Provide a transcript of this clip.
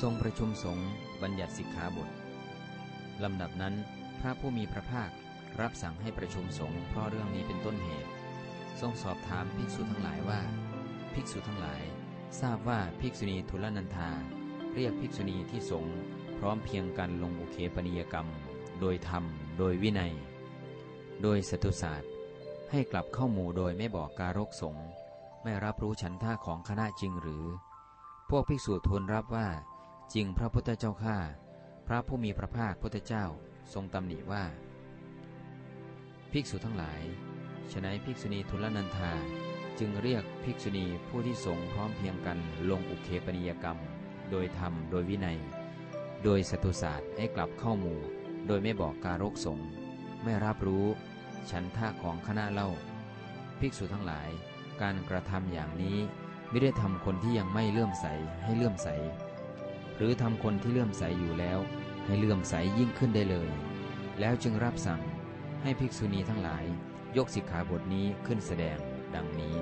ทรงประชุมสงฆ์บัญญัติสิกขาบทลำดับนั้น พระผู้มีพระภาครับสั่งให้ประชุมสงฆ์เพราะเรื่องนี้เป็นต้นเหตุ ทรงสอบถามภิกษุทั้งหลายว่า ภิกษุทั้งหลาย ทราบว่าภิกษุณีทุลนันธาเรียกภิกษุณีที่สงฆ์พร้อมเพียงกันลงอุเคปนิยกรรม โดยธรรม โดยวินัย โดยสตุศาสตร์ให้กลับเข้าหมู่โดยไม่บอกการกสงฆ์ไม่รับรู้ฉันท่าของคณะจริงหรือ พวกภิกษุทูลรับว่า จริงพระพุทธเจ้าข้าพระผู้มีพระภาคพุทธเจ้าทรงตำหนิว่า ภิกษุทั้งหลายฉนัยภิกษุณีทุลนันธาจึงเรียกภิกษุณีผู้ที่สงพร้อมเพียงกันลงอุเคปนิยกรรม โดยธรรมโดยวินัย โดยสตุศาสตร์ให้กลับเข้าหมู่ โดยไม่บอกการกสงไม่รับรู้ ฉันท่าของคณะเล่า ภิกษุทั้งหลาย การกระทำอย่างนี้ไม่ได้ทำคนที่ยังไม่เลื่อมใสให้เลื่อมใส หรือทำคนที่เลื่อมใสอยู่แล้ว ให้เลื่อมใสยิ่งขึ้นได้เลย แล้วจึงรับสั่งให้ภิกษุณีทั้งหลาย ยกสิกขาบทนี้ขึ้นแสดงดังนี้